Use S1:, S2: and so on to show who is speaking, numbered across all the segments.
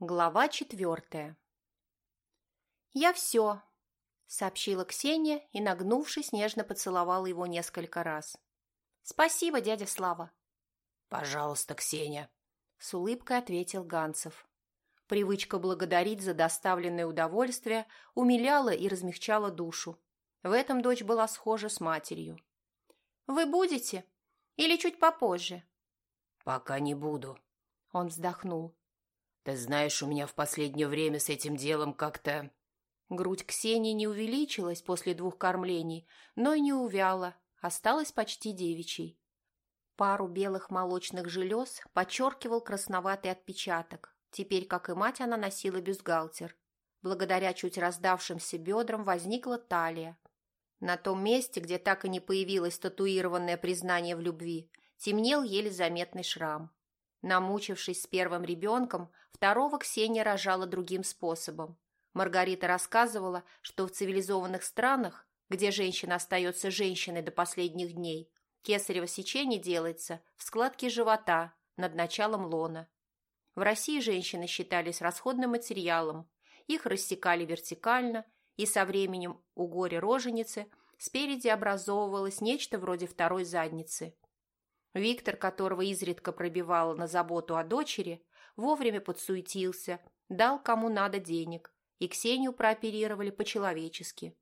S1: Глава четвертая. «Я все», — сообщила Ксения и, нагнувшись, нежно поцеловала его несколько раз. «Спасибо, дядя Слава».
S2: «Пожалуйста, Ксения», —
S1: с улыбкой ответил Ганцев. Привычка благодарить за доставленное удовольствие умиляла и размягчала душу. В этом дочь была схожа с матерью. «Вы будете? Или чуть попозже?»
S2: «Пока не буду», —
S1: он вздохнул.
S2: Ты знаешь, у меня в последнее время с этим делом как-то...»
S1: Грудь Ксении не увеличилась после двух кормлений, но и не увяла, осталась почти девичьей. Пару белых молочных желез подчеркивал красноватый отпечаток. Теперь, как и мать, она носила бюстгальтер. Благодаря чуть раздавшимся бедрам возникла талия. На том месте, где так и не появилось татуированное признание в любви, темнел еле заметный шрам. Намучившись с первым ребенком, второго Ксения рожала другим способом. Маргарита рассказывала, что в цивилизованных странах, где женщина остается женщиной до последних дней, кесарево сечение делается в складке живота над началом лона. В России женщины считались расходным материалом, их рассекали вертикально, и со временем у горе-роженицы спереди образовывалось нечто вроде второй задницы – Виктор, которого изредка пробивало на заботу о дочери, вовремя подсуетился, дал кому надо денег, и Ксению прооперировали по-человечески.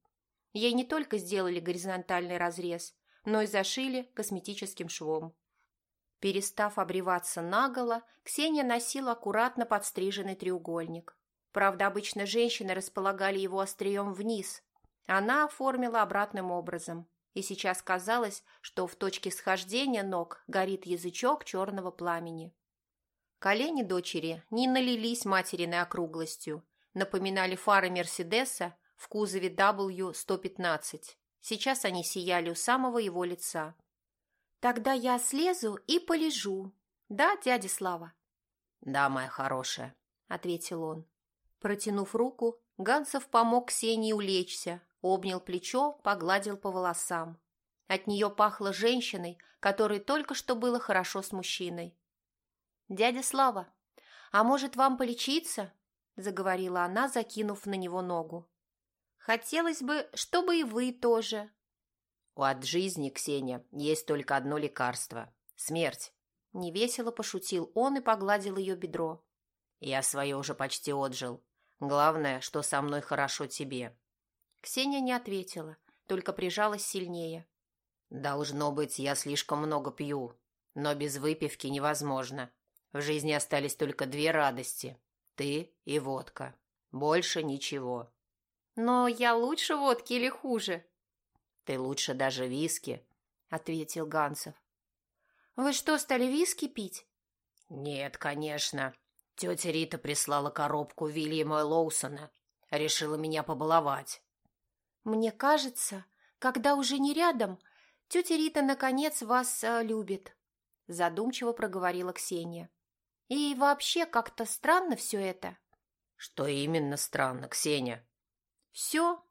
S1: Ей не только сделали горизонтальный разрез, но и зашили косметическим швом. Перестав обреваться наголо, Ксения носила аккуратно подстриженный треугольник. Правда, обычно женщины располагали его острием вниз. Она оформила обратным образом – и сейчас казалось, что в точке схождения ног горит язычок черного пламени. Колени дочери не налились материной округлостью, напоминали фары Мерседеса в кузове W115. Сейчас они сияли у самого его лица. «Тогда я слезу и полежу. Да, дядя Слава?»
S2: «Да, моя хорошая», —
S1: ответил он. Протянув руку, Гансов помог Ксении улечься, обнял плечо, погладил по волосам. От нее пахло женщиной, которой только что было хорошо с мужчиной. «Дядя Слава, а может, вам полечиться?» – заговорила она, закинув на него ногу. «Хотелось бы, чтобы и вы тоже».
S2: «От жизни, Ксения, есть только одно лекарство – смерть», – невесело пошутил он и погладил ее бедро. «Я свое уже почти отжил. Главное, что со мной хорошо тебе.
S1: Ксения не ответила, только прижалась сильнее.
S2: «Должно быть, я слишком много пью, но без выпивки невозможно. В жизни остались только две радости – ты и водка. Больше ничего».
S1: «Но я лучше водки или хуже?»
S2: «Ты лучше даже виски», – ответил Гансов.
S1: «Вы что, стали виски пить?»
S2: «Нет, конечно. Тетя Рита прислала коробку Вильяма Лоусона. Решила меня побаловать.
S1: Мне кажется, когда уже не рядом, тетя Рита наконец вас э, любит, задумчиво проговорила Ксения. И вообще как-то странно все это.
S2: Что именно странно, Ксения?
S1: Все.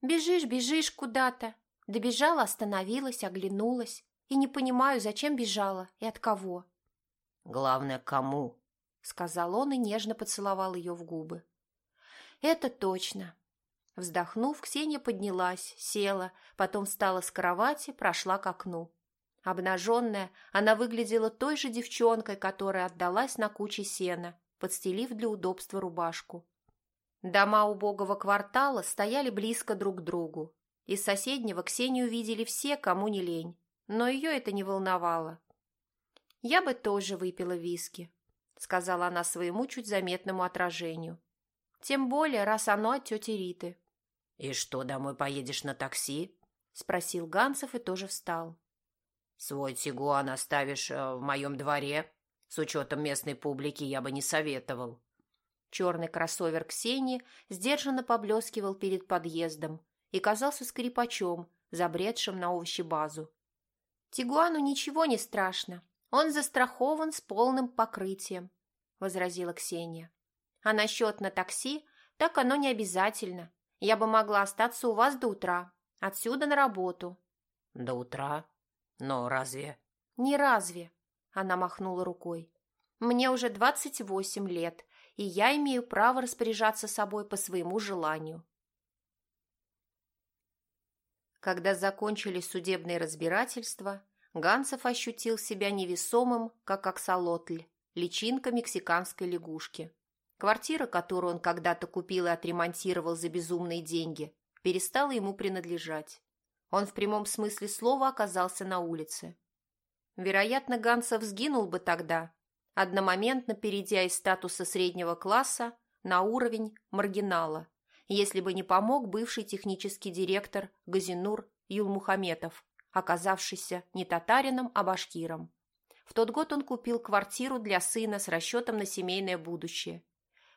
S1: Бежишь, бежишь куда-то. Добежала, остановилась, оглянулась. И не понимаю, зачем бежала и от кого.
S2: Главное, кому,
S1: сказал он и нежно поцеловал ее в губы. Это точно. Вздохнув, Ксения поднялась, села, потом встала с кровати, прошла к окну. Обнаженная, она выглядела той же девчонкой, которая отдалась на куче сена, подстелив для удобства рубашку. Дома убогого квартала стояли близко друг к другу. Из соседнего Ксению видели все, кому не лень, но ее это не волновало. «Я бы тоже выпила виски», — сказала она своему чуть заметному отражению. «Тем более, раз оно от тети Риты».
S2: «И что, домой поедешь на такси?»
S1: – спросил Ганцев и тоже встал.
S2: «Свой тигуан оставишь э, в моем дворе. С учетом местной публики я бы не советовал».
S1: Черный кроссовер Ксении сдержанно поблескивал перед подъездом и казался скрипачом, забредшим на овощебазу. «Тигуану ничего не страшно. Он застрахован с полным покрытием», – возразила Ксения. «А насчет на такси, так оно не обязательно. Я бы могла остаться у вас до утра. Отсюда на работу».
S2: «До утра? Но разве...»
S1: «Не разве», — она махнула рукой. «Мне уже двадцать восемь лет, и я имею право распоряжаться собой по своему желанию. Когда закончились судебные разбирательства, Ганцев ощутил себя невесомым, как аксолотль, личинка мексиканской лягушки. Квартира, которую он когда-то купил и отремонтировал за безумные деньги, перестала ему принадлежать. Он в прямом смысле слова оказался на улице. Вероятно, Ганцев сгинул бы тогда, одномоментно перейдя из статуса среднего класса на уровень маргинала, если бы не помог бывший технический директор Газинур Юлмухаметов, оказавшийся не татарином, а башкиром. В тот год он купил квартиру для сына с расчетом на семейное будущее.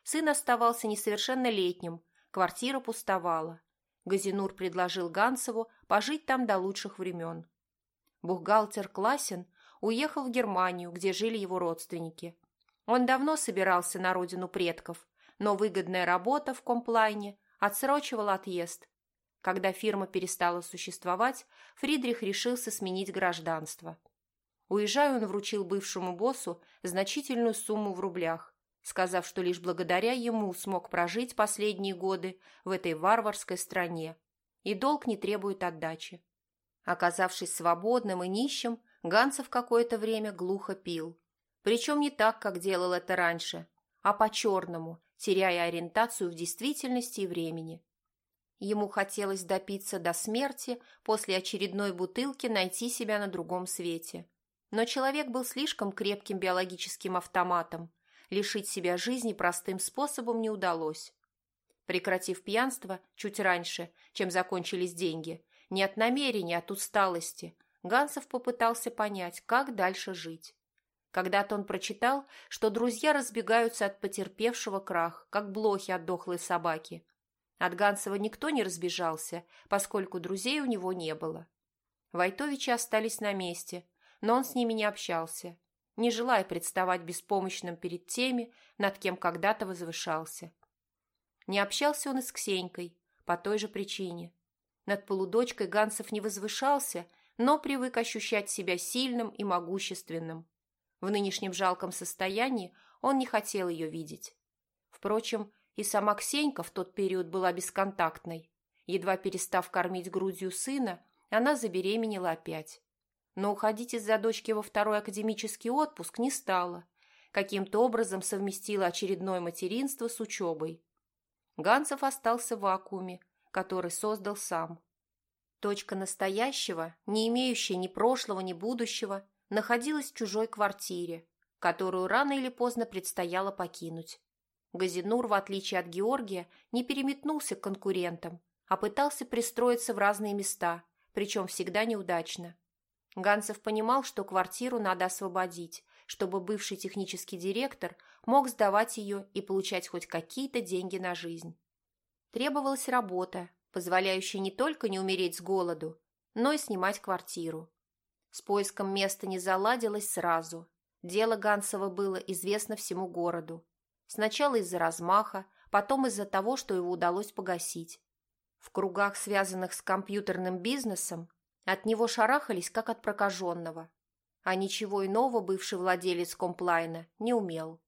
S1: Сын оставался несовершеннолетним, квартира пустовала. Газинур предложил Ганцеву пожить там до лучших времен. Бухгалтер Классин уехал в Германию, где жили его родственники. Он давно собирался на родину предков, но выгодная работа в комплайне отсрочивала отъезд. Когда фирма перестала существовать, Фридрих решился сменить гражданство. Уезжая, он вручил бывшему боссу значительную сумму в рублях, сказав, что лишь благодаря ему смог прожить последние годы в этой варварской стране, и долг не требует отдачи. Оказавшись свободным и нищим, Ганцев какое-то время глухо пил. Причем не так, как делал это раньше, а по-черному, теряя ориентацию в действительности и времени. Ему хотелось допиться до смерти, после очередной бутылки найти себя на другом свете. Но человек был слишком крепким биологическим автоматом. Лишить себя жизни простым способом не удалось. Прекратив пьянство чуть раньше, чем закончились деньги, не от намерения, а от усталости, Гансов попытался понять, как дальше жить. Когда-то он прочитал, что друзья разбегаются от потерпевшего крах, как блохи от дохлой собаки. От Гансова никто не разбежался, поскольку друзей у него не было. Войтовичи остались на месте, но он с ними не общался, не желая представать беспомощным перед теми, над кем когда-то возвышался. Не общался он и с Ксенькой, по той же причине. Над полудочкой Гансов не возвышался, но привык ощущать себя сильным и могущественным. В нынешнем жалком состоянии он не хотел ее видеть. Впрочем, и сама Ксенька в тот период была бесконтактной. Едва перестав кормить грудью сына, она забеременела опять. Но уходить из-за дочки во второй академический отпуск не стала. Каким-то образом совместила очередное материнство с учебой. Ганцев остался в вакууме, который создал сам. Точка настоящего, не имеющая ни прошлого, ни будущего, находилась в чужой квартире, которую рано или поздно предстояло покинуть. Газинур, в отличие от Георгия, не переметнулся к конкурентам, а пытался пристроиться в разные места, причем всегда неудачно. Ганцев понимал, что квартиру надо освободить, чтобы бывший технический директор мог сдавать ее и получать хоть какие-то деньги на жизнь. Требовалась работа, позволяющая не только не умереть с голоду, но и снимать квартиру. С поиском места не заладилось сразу. Дело Гансова было известно всему городу. Сначала из-за размаха, потом из-за того, что его удалось погасить. В кругах, связанных с компьютерным бизнесом, от него шарахались, как от прокаженного. А ничего иного бывший владелец комплайна не умел.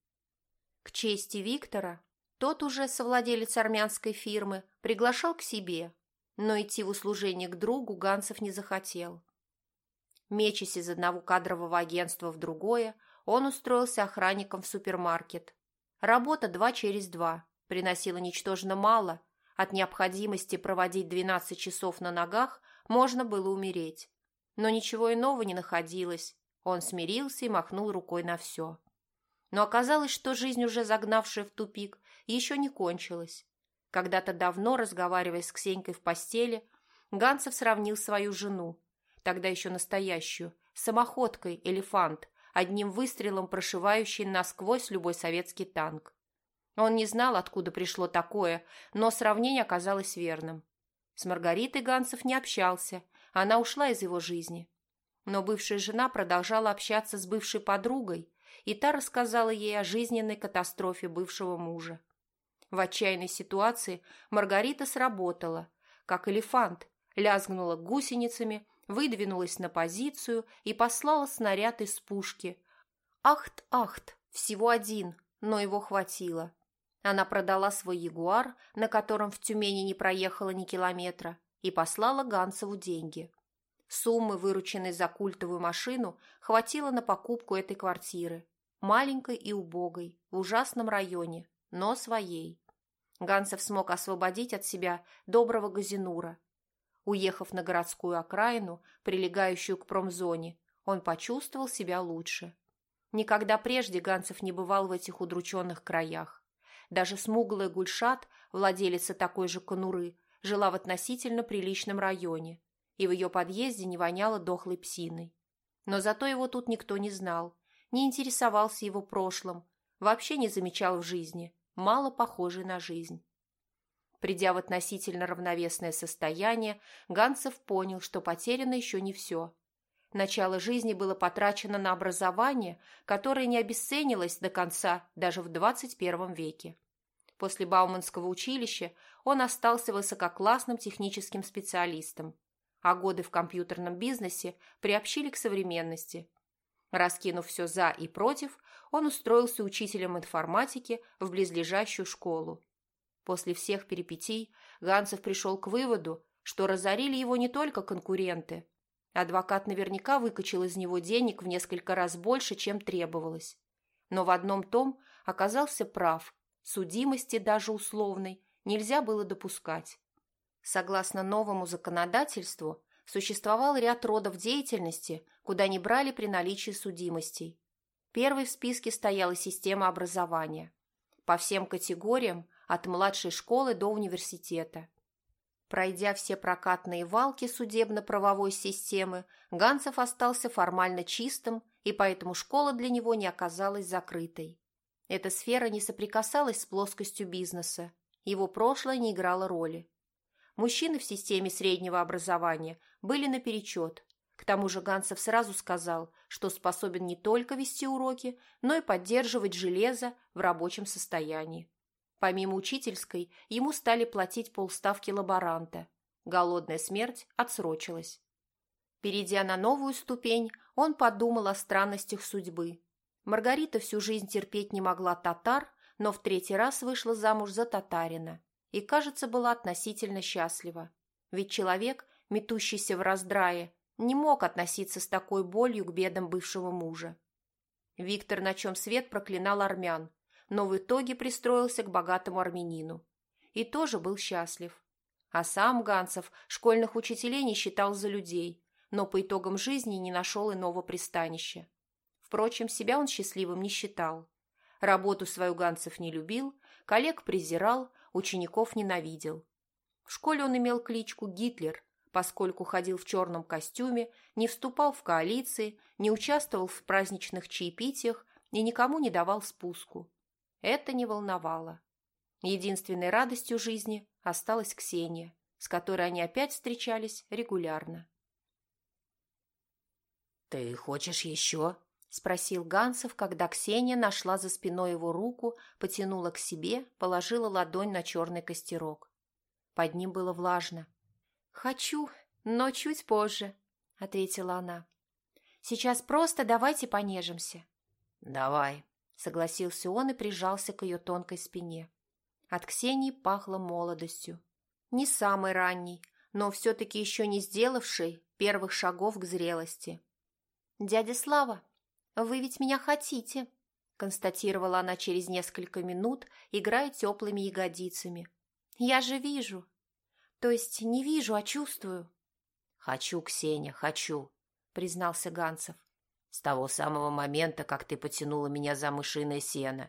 S1: К чести Виктора, тот уже совладелец армянской фирмы, приглашал к себе, но идти в услужение к другу Гансов не захотел. Мечась из одного кадрового агентства в другое, он устроился охранником в супермаркет. Работа два через два приносила ничтожно мало. От необходимости проводить 12 часов на ногах можно было умереть. Но ничего иного не находилось. Он смирился и махнул рукой на все. Но оказалось, что жизнь, уже загнавшая в тупик, еще не кончилась. Когда-то давно, разговаривая с Ксенькой в постели, Ганцев сравнил свою жену, тогда еще настоящую, самоходкой «Элефант», одним выстрелом прошивающий насквозь любой советский танк. Он не знал, откуда пришло такое, но сравнение оказалось верным. С Маргаритой Ганцев не общался, она ушла из его жизни. Но бывшая жена продолжала общаться с бывшей подругой, и та рассказала ей о жизненной катастрофе бывшего мужа. В отчаянной ситуации Маргарита сработала, как элефант, лязгнула гусеницами выдвинулась на позицию и послала снаряд из пушки. Ахт-ахт, всего один, но его хватило. Она продала свой ягуар, на котором в Тюмени не проехала ни километра, и послала Ганцеву деньги. Суммы, вырученной за культовую машину, хватило на покупку этой квартиры. Маленькой и убогой, в ужасном районе, но своей. Ганцев смог освободить от себя доброго газинура. Уехав на городскую окраину, прилегающую к промзоне, он почувствовал себя лучше. Никогда прежде Ганцев не бывал в этих удрученных краях. Даже смуглая Гульшат, владелица такой же конуры, жила в относительно приличном районе, и в ее подъезде не воняло дохлой псиной. Но зато его тут никто не знал, не интересовался его прошлым, вообще не замечал в жизни, мало похожий на жизнь. Придя в относительно равновесное состояние, Ганцев понял, что потеряно еще не все. Начало жизни было потрачено на образование, которое не обесценилось до конца даже в 21 веке. После Бауманского училища он остался высококлассным техническим специалистом, а годы в компьютерном бизнесе приобщили к современности. Раскинув все «за» и «против», он устроился учителем информатики в близлежащую школу. После всех перипетий Ганцев пришел к выводу, что разорили его не только конкуренты. Адвокат наверняка выкачал из него денег в несколько раз больше, чем требовалось. Но в одном том оказался прав. Судимости, даже условной, нельзя было допускать. Согласно новому законодательству, существовал ряд родов деятельности, куда не брали при наличии судимостей. Первой в списке стояла система образования. По всем категориям, от младшей школы до университета. Пройдя все прокатные валки судебно-правовой системы, Ганцев остался формально чистым, и поэтому школа для него не оказалась закрытой. Эта сфера не соприкасалась с плоскостью бизнеса, его прошлое не играло роли. Мужчины в системе среднего образования были наперечет. К тому же Ганцев сразу сказал, что способен не только вести уроки, но и поддерживать железо в рабочем состоянии. Помимо учительской, ему стали платить полставки лаборанта. Голодная смерть отсрочилась. Перейдя на новую ступень, он подумал о странностях судьбы. Маргарита всю жизнь терпеть не могла татар, но в третий раз вышла замуж за татарина и, кажется, была относительно счастлива. Ведь человек, метущийся в раздрае, не мог относиться с такой болью к бедам бывшего мужа. Виктор, на чем свет проклинал армян, но в итоге пристроился к богатому армянину. И тоже был счастлив. А сам Ганцев школьных учителей не считал за людей, но по итогам жизни не нашел иного пристанища. Впрочем, себя он счастливым не считал. Работу свою Ганцев не любил, коллег презирал, учеников ненавидел. В школе он имел кличку Гитлер, поскольку ходил в черном костюме, не вступал в коалиции, не участвовал в праздничных чаепитиях и никому не давал спуску. Это не волновало. Единственной радостью жизни осталась Ксения, с которой они опять встречались регулярно.
S2: «Ты хочешь еще?»
S1: – спросил Гансов, когда Ксения нашла за спиной его руку, потянула к себе, положила ладонь на черный костерок. Под ним было влажно. «Хочу, но чуть позже», – ответила она. «Сейчас просто давайте понежимся».
S2: «Давай», – согласился он и прижался к ее тонкой спине.
S1: От Ксении пахло молодостью. Не самой ранней, но все-таки еще не сделавшей первых шагов к зрелости. «Дядя Слава, «Вы ведь меня хотите», – констатировала она через несколько минут, играя теплыми ягодицами. «Я же вижу. То есть не вижу, а чувствую».
S2: «Хочу, Ксения, хочу», – признался Ганцев. «С того самого момента, как ты потянула меня за мышиное сено.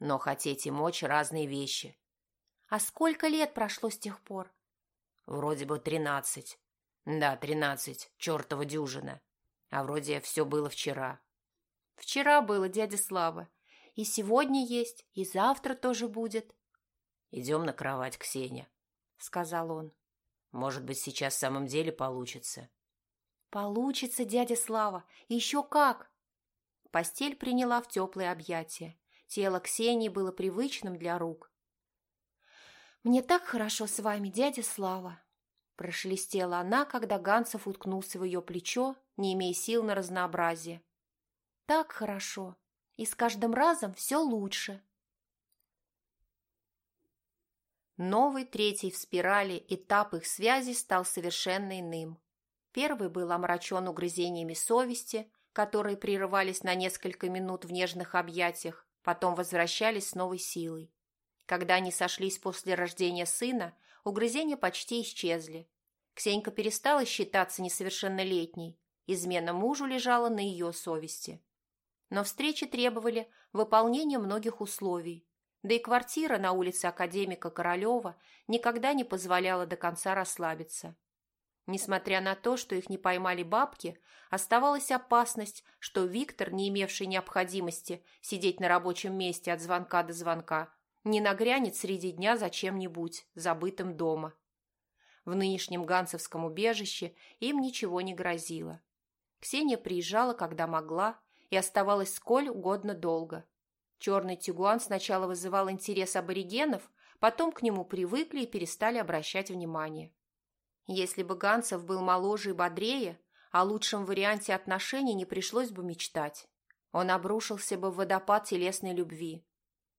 S2: Но хотеть и мочь – разные вещи».
S1: «А сколько лет прошло с тех пор?»
S2: «Вроде бы тринадцать». «Да, тринадцать, чертова дюжина. А вроде все было вчера».
S1: Вчера было дядя Слава. И сегодня есть, и завтра тоже будет.
S2: «Идем на кровать, Ксения», — сказал он. «Может быть, сейчас в самом деле получится».
S1: «Получится, дядя Слава, еще как!» Постель приняла в теплые объятия. Тело Ксении было привычным для рук. «Мне так хорошо с вами, дядя Слава!» Прошелестела она, когда Ганцев уткнулся в ее плечо, не имея сил на разнообразие. Так хорошо. И с каждым разом все лучше. Новый, третий в спирали этап их связи стал совершенно иным. Первый был омрачен угрызениями совести, которые прерывались на несколько минут в нежных объятиях, потом возвращались с новой силой. Когда они сошлись после рождения сына, угрызения почти исчезли. Ксенька перестала считаться несовершеннолетней, измена мужу лежала на ее совести. Но встречи требовали выполнения многих условий, да и квартира на улице академика Королева никогда не позволяла до конца расслабиться. Несмотря на то, что их не поймали бабки, оставалась опасность, что Виктор, не имевший необходимости сидеть на рабочем месте от звонка до звонка, не нагрянет среди дня за чем-нибудь, забытым дома. В нынешнем Ганцевском убежище им ничего не грозило. Ксения приезжала, когда могла, и оставалась сколь угодно долго. Черный тигуан сначала вызывал интерес аборигенов, потом к нему привыкли и перестали обращать внимание. Если бы Ганцев был моложе и бодрее, о лучшем варианте отношений не пришлось бы мечтать. Он обрушился бы в водопад телесной любви.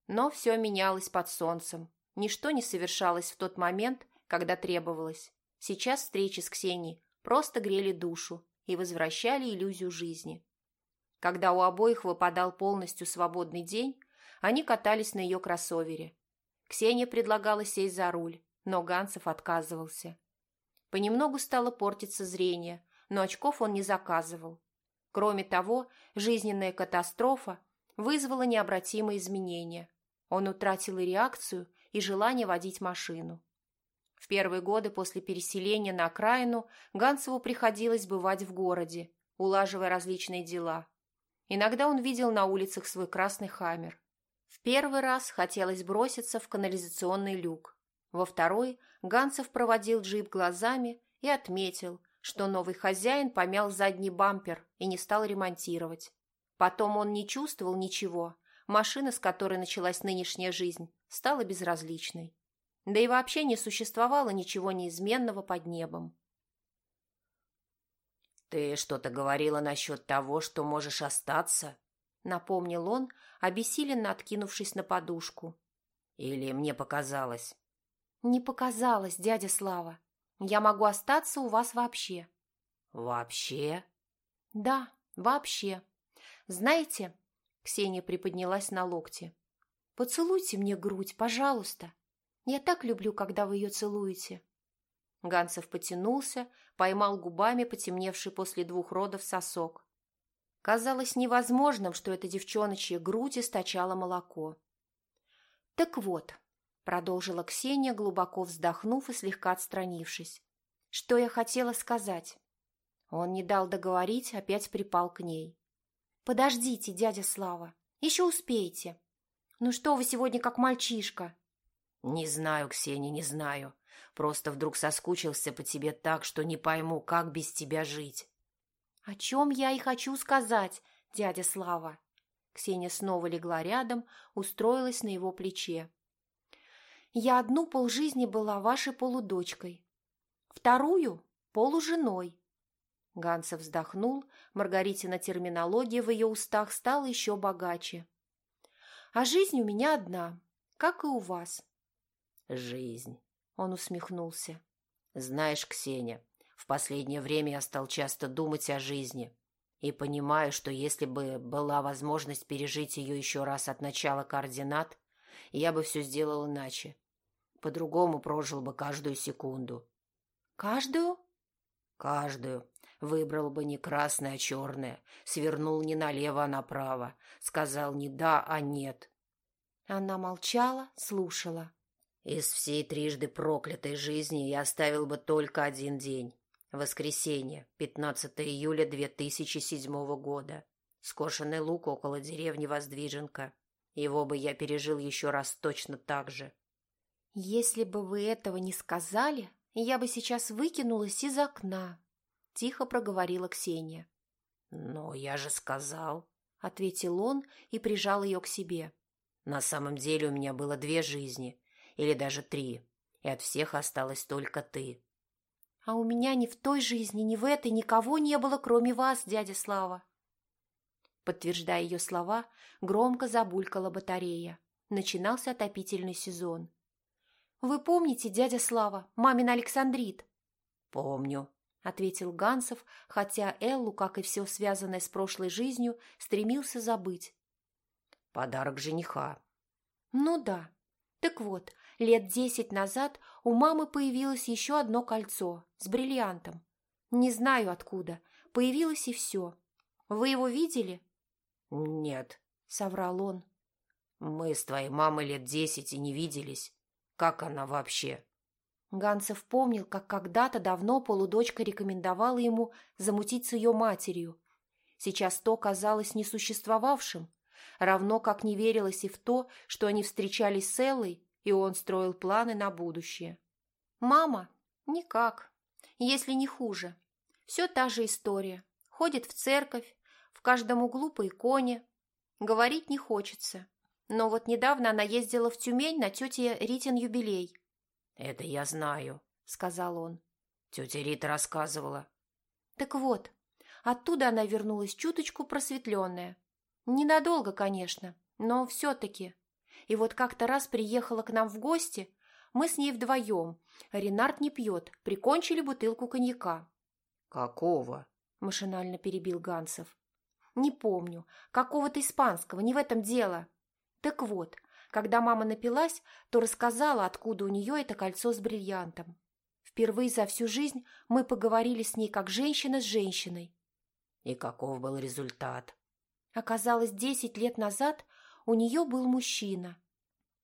S1: Но все менялось под солнцем. Ничто не совершалось в тот момент, когда требовалось. Сейчас встречи с Ксенией просто грели душу и возвращали иллюзию жизни. Когда у обоих выпадал полностью свободный день, они катались на ее кроссовере. Ксения предлагала сесть за руль, но Ганцев отказывался. Понемногу стало портиться зрение, но очков он не заказывал. Кроме того, жизненная катастрофа вызвала необратимые изменения. Он утратил и реакцию, и желание водить машину. В первые годы после переселения на окраину Гансову приходилось бывать в городе, улаживая различные дела. Иногда он видел на улицах свой красный хаммер. В первый раз хотелось броситься в канализационный люк. Во второй Ганцев проводил джип глазами и отметил, что новый хозяин помял задний бампер и не стал ремонтировать. Потом он не чувствовал ничего, машина, с которой началась нынешняя жизнь, стала безразличной. Да и вообще не существовало ничего неизменного под небом.
S2: «Ты что-то говорила насчет того, что можешь остаться?» — напомнил он, обессиленно откинувшись на подушку. «Или мне показалось?»
S1: «Не показалось, дядя Слава. Я могу остаться у вас вообще».
S2: «Вообще?»
S1: «Да, вообще. Знаете...» Ксения приподнялась на локте. «Поцелуйте мне грудь, пожалуйста. Я так люблю, когда вы ее целуете». Ганцев потянулся, поймал губами потемневший после двух родов сосок. Казалось невозможным, что эта девчоночья грудь источала молоко. «Так вот, продолжила Ксения, глубоко вздохнув и слегка отстранившись. Что я хотела сказать? Он не дал договорить, опять припал к ней. «Подождите, дядя Слава, еще успеете. Ну что вы сегодня как мальчишка?»
S2: «Не знаю, Ксения, не знаю. Просто вдруг соскучился по тебе так, что не пойму, как без тебя жить».
S1: «О чем я и хочу сказать, дядя Слава?» Ксения снова легла рядом, устроилась на его плече. Я одну полжизни была вашей полудочкой, вторую – полуженой. Ганцев вздохнул, Маргаритина терминология в ее устах стала еще богаче. А жизнь у меня одна, как и у вас.
S2: Жизнь,
S1: он усмехнулся.
S2: Знаешь, Ксения, в последнее время я стал часто думать о жизни и понимаю, что если бы была возможность пережить ее еще раз от начала координат, я бы все сделал иначе. По-другому прожил бы каждую секунду.
S1: Каждую?
S2: Каждую. Выбрал бы не красное, а черное. Свернул не налево, а направо. Сказал не да, а нет.
S1: Она молчала, слушала.
S2: Из всей трижды проклятой жизни я оставил бы только один день. Воскресенье, 15 июля 2007 года. Скошенный лук около деревни Воздвиженка. Его бы я пережил еще раз точно так же.
S1: «Если бы вы этого не сказали, я бы сейчас выкинулась из окна», – тихо проговорила Ксения.
S2: «Но я же сказал», –
S1: ответил он и прижал ее к себе.
S2: «На самом деле у меня было две жизни, или даже три, и от всех осталась только ты».
S1: «А у меня ни в той жизни, ни в этой никого не было, кроме вас, дядя Слава». Подтверждая ее слова, громко забулькала батарея. Начинался отопительный сезон. Вы помните, дядя Слава, мамин Александрит?»
S2: «Помню», —
S1: ответил Гансов, хотя Эллу, как и все связанное с прошлой жизнью, стремился забыть.
S2: «Подарок жениха».
S1: «Ну да. Так вот, лет десять назад у мамы появилось еще одно кольцо с бриллиантом. Не знаю откуда. Появилось и все. Вы его видели?»
S2: «Нет», —
S1: соврал он.
S2: «Мы с твоей мамой лет десять и не виделись. Как она вообще?»
S1: Ганцев помнил, как когда-то давно полудочка рекомендовала ему замутить с ее матерью. Сейчас то казалось несуществовавшим, равно как не верилось и в то, что они встречались с Эллой, и он строил планы на будущее. «Мама? Никак. Если не хуже. Все та же история. Ходит в церковь, в каждом углу по иконе. Говорить не хочется. Но вот недавно она ездила в Тюмень на тете Ритин юбилей.
S2: «Это я знаю», — сказал он. Тетя Рита рассказывала.
S1: Так вот, оттуда она вернулась чуточку просветленная. Ненадолго, конечно, но все-таки. И вот как-то раз приехала к нам в гости, мы с ней вдвоем. Ренард не пьет, прикончили бутылку коньяка.
S2: «Какого?»
S1: – машинально перебил Гансов. «Не помню. Какого-то испанского, не в этом дело. Так вот, когда мама напилась, то рассказала, откуда у нее это кольцо с бриллиантом. Впервые за всю жизнь мы поговорили с ней как женщина с женщиной.
S2: И каков был результат?
S1: Оказалось, десять лет назад у нее был мужчина.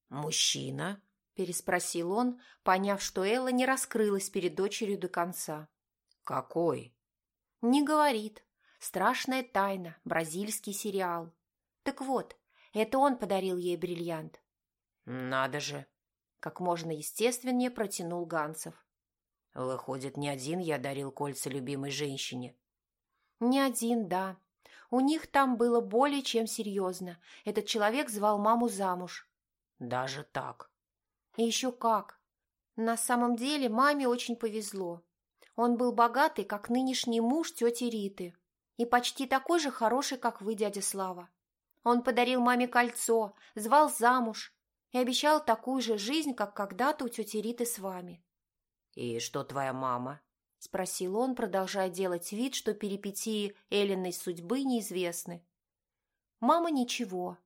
S2: «Мужчина?»
S1: – переспросил он, поняв, что Элла не раскрылась перед дочерью до конца.
S2: «Какой?»
S1: «Не говорит. Страшная тайна. Бразильский сериал. Так вот, это он подарил ей бриллиант.
S2: «Надо же!»
S1: – как можно естественнее протянул Ганцев.
S2: «Выходит, не один я дарил кольца любимой женщине».
S1: «Не один, да. У них там было более чем серьезно. Этот человек звал маму замуж».
S2: «Даже так?»
S1: «И еще как. На самом деле маме очень повезло. Он был богатый, как нынешний муж тети Риты, и почти такой же хороший, как вы, дядя Слава. Он подарил маме кольцо, звал замуж и обещал такую же жизнь, как когда-то у тети Риты с вами.
S2: «И что твоя мама?»
S1: – спросил он, продолжая делать вид, что перипетии Эллиной судьбы неизвестны. «Мама ничего».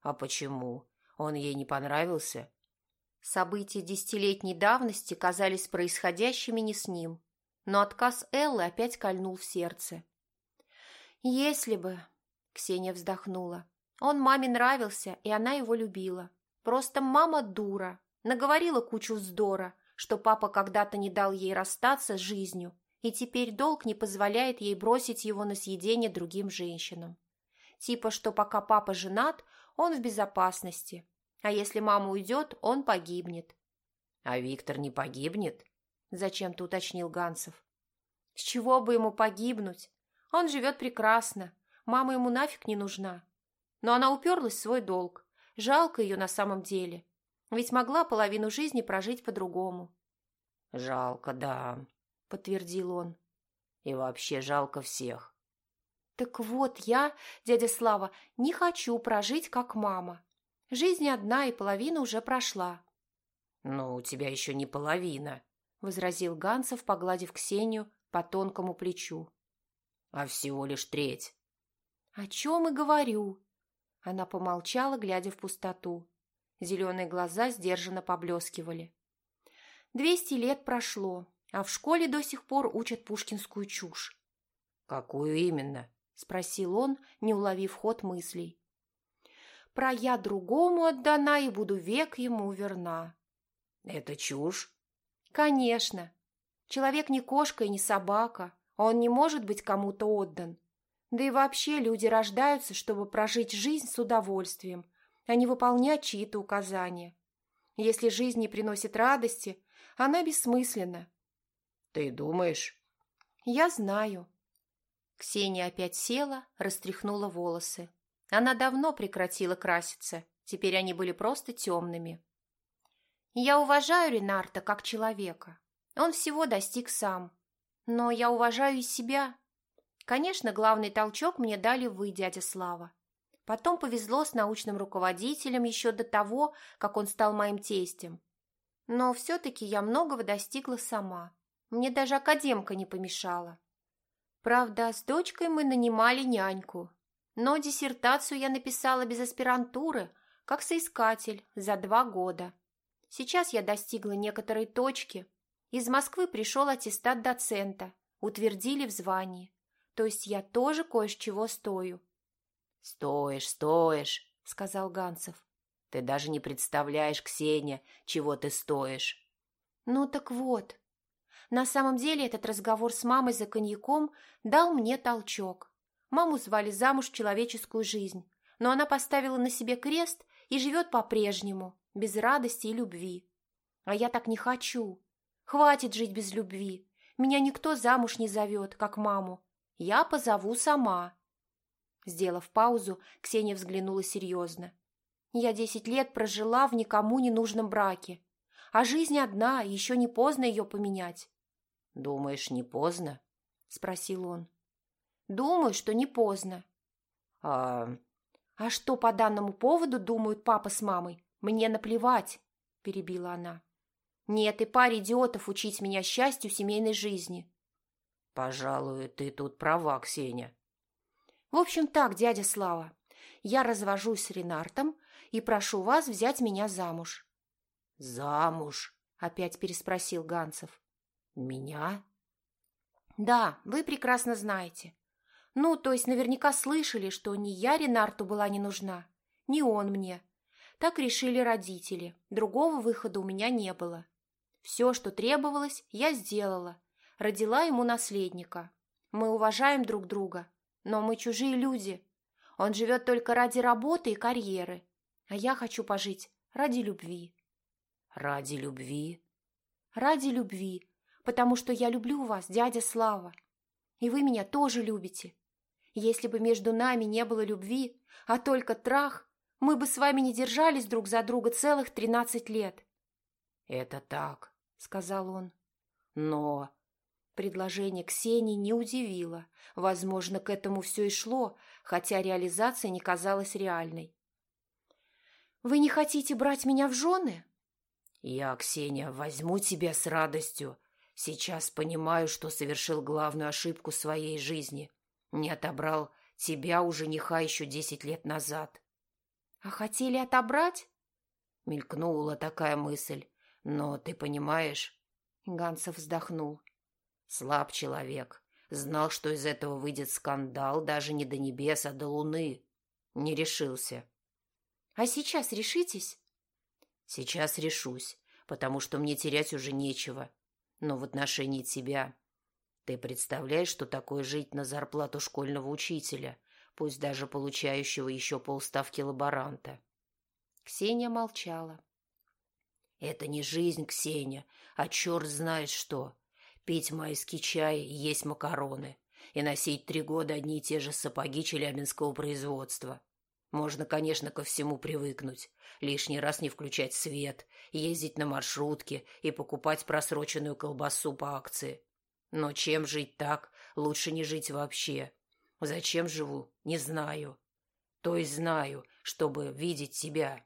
S2: «А почему? Он ей не понравился?»
S1: События десятилетней давности казались происходящими не с ним, но отказ Эллы опять кольнул в сердце. «Если бы...» — Ксения вздохнула. Он маме нравился, и она его любила. Просто мама дура. Наговорила кучу вздора, что папа когда-то не дал ей расстаться с жизнью, и теперь долг не позволяет ей бросить его на съедение другим женщинам. Типа, что пока папа женат, он в безопасности, а если мама уйдет, он погибнет.
S2: «А Виктор не погибнет?» – зачем-то уточнил Гансов.
S1: «С чего бы ему погибнуть? Он живет прекрасно, мама ему нафиг не нужна. Но она уперлась в свой долг. Жалко ее на самом деле. Ведь могла половину жизни прожить по-другому.
S2: «Жалко, да», — подтвердил он. «И вообще жалко всех».
S1: «Так вот я, дядя Слава, не хочу прожить, как мама. Жизнь одна, и половина уже прошла».
S2: «Ну, у тебя еще не половина», — возразил
S1: Ганцев, погладив Ксению по тонкому плечу.
S2: «А всего лишь треть».
S1: «О чем и говорю», она помолчала, глядя в пустоту. Зеленые глаза сдержанно поблескивали. Двести лет прошло, а в школе до сих пор учат пушкинскую чушь.
S2: «Какую именно?» – спросил он, не уловив ход мыслей.
S1: «Про я другому отдана и буду век ему верна».
S2: «Это чушь?»
S1: «Конечно. Человек не кошка и не собака, он не может быть кому-то отдан. Да и вообще люди рождаются, чтобы прожить жизнь с удовольствием, а не выполнять чьи-то указания. Если жизнь не приносит радости, она бессмысленна.
S2: Ты думаешь?
S1: Я знаю. Ксения опять села, растряхнула волосы. Она давно прекратила краситься, теперь они были просто темными. Я уважаю Ренарта как человека. Он всего достиг сам. Но я уважаю и себя, Конечно, главный толчок мне дали вы, дядя Слава. Потом повезло с научным руководителем еще до того, как он стал моим тестем. Но все-таки я многого достигла сама. Мне даже академка не помешала. Правда, с дочкой мы нанимали няньку. Но диссертацию я написала без аспирантуры, как соискатель, за два года. Сейчас я достигла некоторой точки. Из Москвы пришел аттестат доцента, утвердили в звании. То есть я тоже кое с чего стою.
S2: «Стоишь, стоишь», — сказал Ганцев. «Ты даже не представляешь, Ксения, чего ты стоишь».
S1: «Ну так вот, на самом деле этот разговор с мамой за коньяком дал мне толчок. Маму звали замуж в человеческую жизнь, но она поставила на себе крест и живет по-прежнему, без радости и любви. А я так не хочу. Хватит жить без любви. Меня никто замуж не зовет, как маму. Я позову сама. Сделав паузу, Ксения взглянула серьезно. Я десять лет прожила в никому не нужном браке. А жизнь одна, еще не поздно ее поменять.
S2: «Думаешь, не поздно?» — спросил он.
S1: «Думаю, что не поздно».
S2: «А...»
S1: «А что по данному поводу думают папа с мамой? Мне наплевать», — перебила она. «Нет и паре идиотов учить меня счастью семейной жизни».
S2: «Пожалуй, ты тут права, Ксения».
S1: «В общем так, дядя Слава, я развожусь с Ренартом и прошу вас взять меня замуж».
S2: «Замуж?»
S1: — опять переспросил Ганцев.
S2: «Меня?»
S1: «Да, вы прекрасно знаете. Ну, то есть наверняка слышали, что ни я Ренарту была не нужна, ни он мне. Так решили родители, другого выхода у меня не было. Все, что требовалось, я сделала. Родила ему наследника. Мы уважаем друг друга, но мы чужие люди. Он живет только ради работы и карьеры, а я хочу пожить ради любви».
S2: «Ради любви?»
S1: «Ради любви, потому что я люблю вас, дядя Слава. И вы меня тоже любите. Если бы между нами не было любви, а только трах, мы бы с вами не держались друг за друга целых тринадцать лет.
S2: «Это так», — сказал он.
S1: «Но...» Предложение Ксении не удивило. Возможно, к этому все и шло, хотя реализация не казалась реальной. «Вы не хотите брать меня в жены?»
S2: «Я, Ксения, возьму тебя с радостью, Сейчас понимаю, что совершил главную ошибку своей жизни. Не отобрал тебя у жениха еще десять лет назад.
S1: — А хотели отобрать?
S2: Мелькнула такая мысль. Но ты понимаешь...
S1: Ганцев вздохнул.
S2: Слаб человек. Знал, что из этого выйдет скандал даже не до небес, а до луны. Не решился.
S1: — А сейчас решитесь?
S2: — Сейчас решусь, потому что мне терять уже нечего. Но в отношении тебя... Ты представляешь, что такое жить на зарплату школьного учителя, пусть даже получающего еще полставки лаборанта?
S1: Ксения молчала.
S2: Это не жизнь, Ксения, а черт знает что. Пить майский чай и есть макароны. И носить три года одни и те же сапоги челябинского производства. Можно, конечно, ко всему привыкнуть. Лишний раз не включать свет, ездить на маршрутке и покупать просроченную колбасу по акции. Но чем жить так, лучше не жить вообще. Зачем живу, не знаю. То есть знаю, чтобы видеть тебя.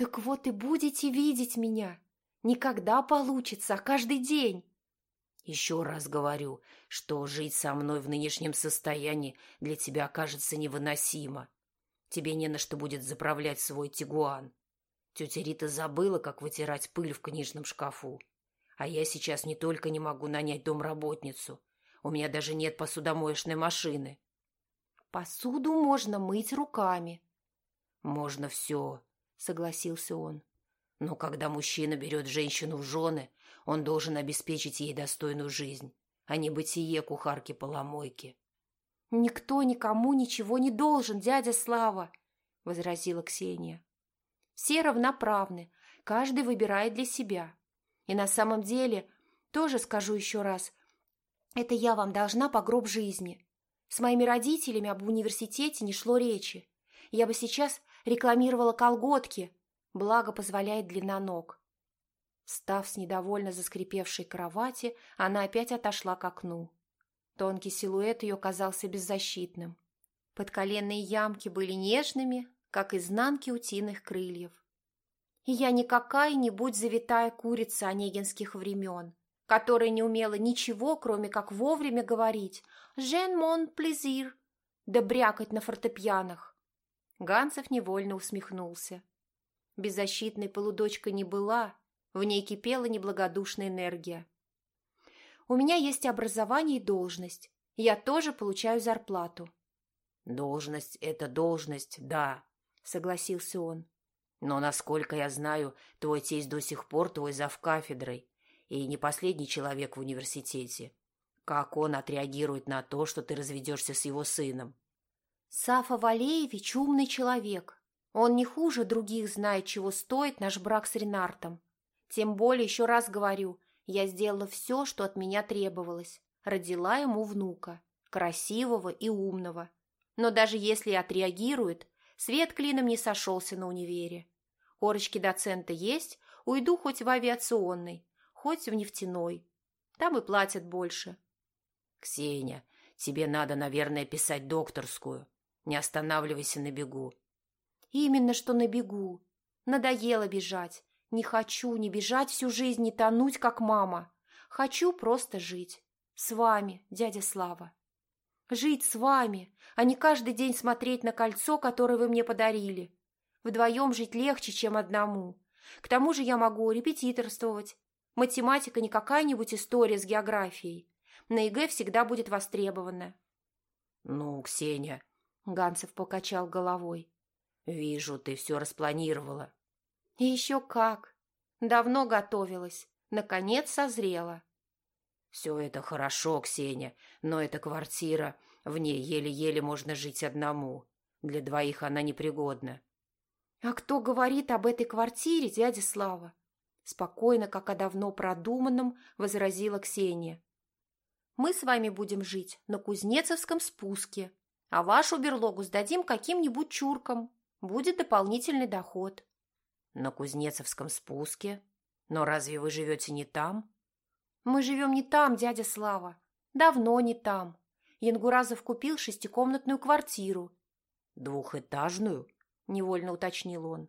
S1: Так вот и будете видеть меня. Никогда получится, а каждый день.
S2: Еще раз говорю, что жить со мной в нынешнем состоянии для тебя окажется невыносимо. Тебе не на что будет заправлять свой тигуан. Тетя Рита забыла, как вытирать пыль в книжном шкафу. А я сейчас не только не могу нанять домработницу, у меня даже нет посудомоечной машины.
S1: Посуду можно мыть руками.
S2: Можно все, согласился он. Но когда мужчина берет женщину в жены, он должен обеспечить ей достойную жизнь, а не бытие кухарки-поломойки.
S1: «Никто никому ничего не должен, дядя Слава», — возразила Ксения. «Все равноправны, каждый выбирает для себя. И на самом деле, тоже скажу еще раз, это я вам должна по гроб жизни. С моими родителями об университете не шло речи. Я бы сейчас рекламировала колготки, благо позволяет длина ног». Став с недовольно заскрипевшей кровати, она опять отошла к окну. Тонкий силуэт ее казался беззащитным. Подколенные ямки были нежными, как изнанки утиных крыльев. И я не какая-нибудь завитая курица онегинских времен, которая не умела ничего, кроме как вовремя говорить «Жен мон плезир», да брякать на фортепианах. Ганцев невольно усмехнулся. Беззащитной полудочка не была, в ней кипела неблагодушная энергия. У меня есть образование и должность. Я тоже получаю зарплату.
S2: Должность – это должность, да, согласился он. Но, насколько я знаю, твой тесть до сих пор твой завкафедрой и не последний человек в университете. Как он отреагирует на то, что ты разведешься с его сыном?
S1: Сафа Валеевич умный человек. Он не хуже других знает, чего стоит наш брак с Ренартом. Тем более, еще раз говорю, я сделала все, что от меня требовалось. Родила ему внука, красивого и умного. Но даже если отреагирует, свет клином не сошелся на универе. Корочки доцента есть, уйду хоть в авиационный, хоть в нефтяной. Там и платят больше.
S2: Ксения, тебе надо, наверное, писать докторскую. Не останавливайся на бегу.
S1: Именно что на бегу. Надоело бежать. Не хочу ни бежать всю жизнь, ни тонуть, как мама. Хочу просто жить. С вами, дядя Слава. Жить с вами, а не каждый день смотреть на кольцо, которое вы мне подарили. Вдвоем жить легче, чем одному. К тому же я могу репетиторствовать. Математика не какая-нибудь история с географией. На ЕГЭ всегда будет востребована.
S2: Ну, Ксения,
S1: Ганцев покачал головой.
S2: Вижу, ты все распланировала.
S1: И еще как. Давно готовилась. Наконец созрела.
S2: Все это хорошо, Ксения, но эта квартира, в ней еле-еле можно жить одному. Для двоих она непригодна.
S1: А кто говорит об этой квартире, дядя Слава? Спокойно, как о давно продуманном, возразила Ксения. Мы с вами будем жить на Кузнецовском спуске, а вашу берлогу сдадим каким-нибудь чуркам. Будет дополнительный доход.
S2: На Кузнецовском спуске? Но разве вы живете не там?
S1: Мы живем не там, дядя Слава. Давно не там. Янгуразов купил шестикомнатную квартиру.
S2: Двухэтажную? Невольно уточнил он.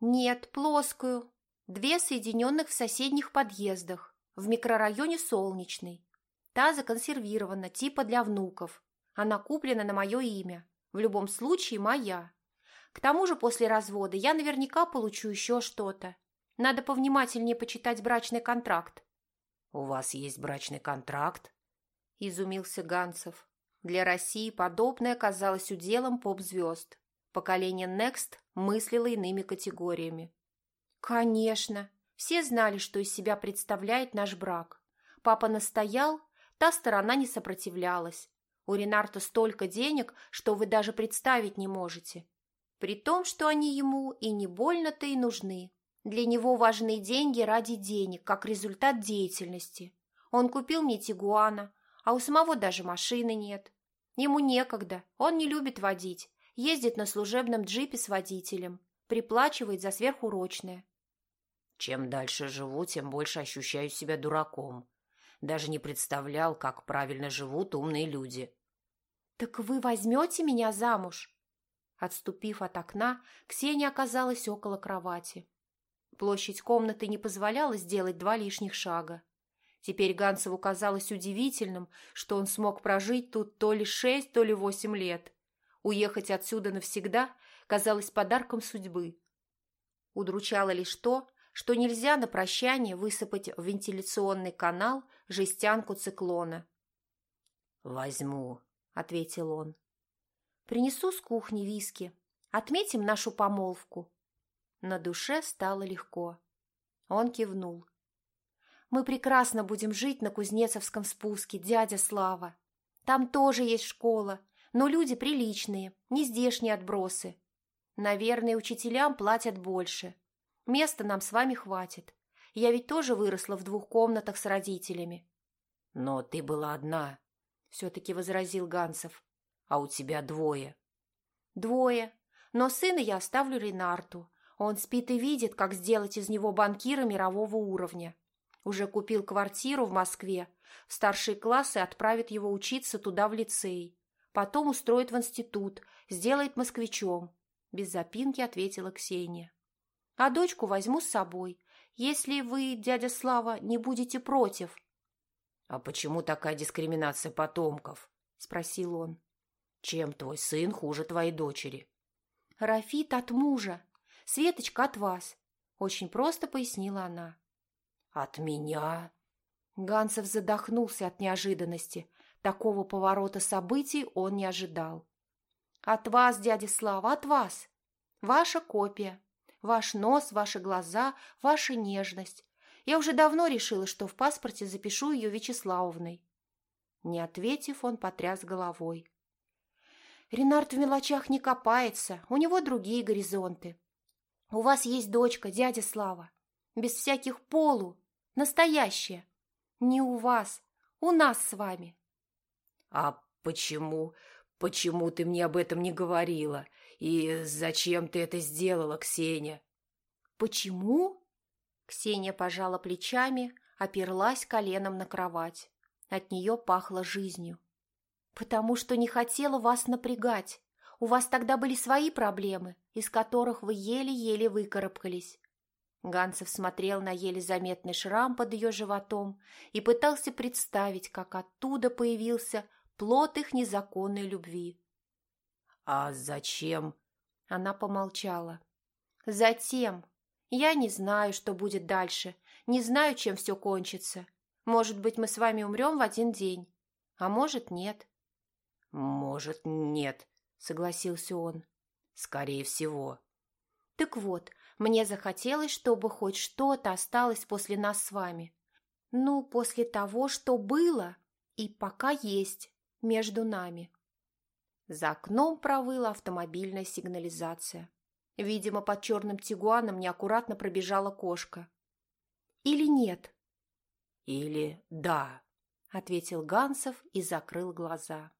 S1: Нет, плоскую. Две соединенных в соседних подъездах. В микрорайоне Солнечный. Та законсервирована, типа для внуков. Она куплена на мое имя. В любом случае, моя. К тому же после развода я наверняка получу еще что-то. Надо повнимательнее почитать брачный контракт.
S2: «У вас есть брачный контракт?»
S1: – изумился Ганцев. Для России подобное казалось уделом поп-звезд. Поколение Next мыслило иными категориями. «Конечно. Все знали, что из себя представляет наш брак. Папа настоял, та сторона не сопротивлялась. У Ренарта столько денег, что вы даже представить не можете. При том, что они ему и не больно-то и нужны. Для него важны деньги ради денег, как результат деятельности. Он купил мне тигуана, а у самого даже машины нет. Ему некогда, он не любит водить, ездит на служебном джипе с водителем, приплачивает за сверхурочное.
S2: Чем дальше живу, тем больше ощущаю себя дураком. Даже не представлял, как правильно живут умные люди.
S1: «Так вы возьмете меня замуж?» Отступив от окна, Ксения оказалась около кровати. Площадь комнаты не позволяла сделать два лишних шага. Теперь Ганцеву казалось удивительным, что он смог прожить тут то ли шесть, то ли восемь лет. Уехать отсюда навсегда казалось подарком судьбы. Удручало лишь то, что нельзя на прощание высыпать в вентиляционный канал жестянку циклона.
S2: «Возьму», — ответил он.
S1: Принесу с кухни виски. Отметим нашу помолвку. На душе стало легко. Он кивнул. Мы прекрасно будем жить на Кузнецовском спуске, дядя Слава. Там тоже есть школа, но люди приличные, не здешние отбросы. Наверное, учителям платят больше. Места нам с вами хватит. Я ведь тоже выросла в двух комнатах с родителями.
S2: Но ты была одна, все-таки возразил Ганцев а у тебя двое».
S1: «Двое. Но сына я оставлю Ренарту. Он спит и видит, как сделать из него банкира мирового уровня. Уже купил квартиру в Москве. Старшие классы отправит его учиться туда в лицей. Потом устроит в институт, сделает москвичом. Без запинки ответила Ксения. А дочку возьму с собой, если вы, дядя Слава, не будете против.
S2: — А почему такая дискриминация потомков? — спросил он. — Чем твой сын хуже твоей дочери?
S1: — Рафит от мужа, Светочка от вас, — очень просто пояснила она.
S2: — От меня?
S1: Ганцев задохнулся от неожиданности. Такого поворота событий он не ожидал. «От вас, дядя Слава, от вас. Ваша копия. Ваш нос, ваши глаза, ваша нежность. Я уже давно решила, что в паспорте запишу ее Вячеславовной». Не ответив, он потряс головой. «Ренард в мелочах не копается, у него другие горизонты. У вас есть дочка, дядя Слава, без всяких полу, настоящая. Не у вас, у нас с вами.
S2: А почему, почему ты мне об этом не говорила? И зачем ты это сделала, Ксения?
S1: Почему? Ксения пожала плечами, оперлась коленом на кровать. От нее пахло жизнью. Потому что не хотела вас напрягать. У вас тогда были свои проблемы, из которых вы еле-еле выкарабкались. Ганцев смотрел на еле заметный шрам под ее животом и пытался представить, как оттуда появился плод их незаконной любви.
S2: «А зачем?»
S1: Она помолчала. «Затем. Я не знаю, что будет дальше, не знаю, чем все кончится. Может быть, мы с вами умрем в один день, а может, нет».
S2: «Может, нет», — согласился он. «Скорее всего».
S1: «Так вот, мне захотелось, чтобы хоть что-то осталось после нас с вами. Ну, после того, что было и пока есть между нами. За окном провыла автомобильная сигнализация. Видимо, под черным тигуаном неаккуратно пробежала кошка. «Или нет?»
S2: «Или да», —
S1: ответил Гансов и закрыл глаза.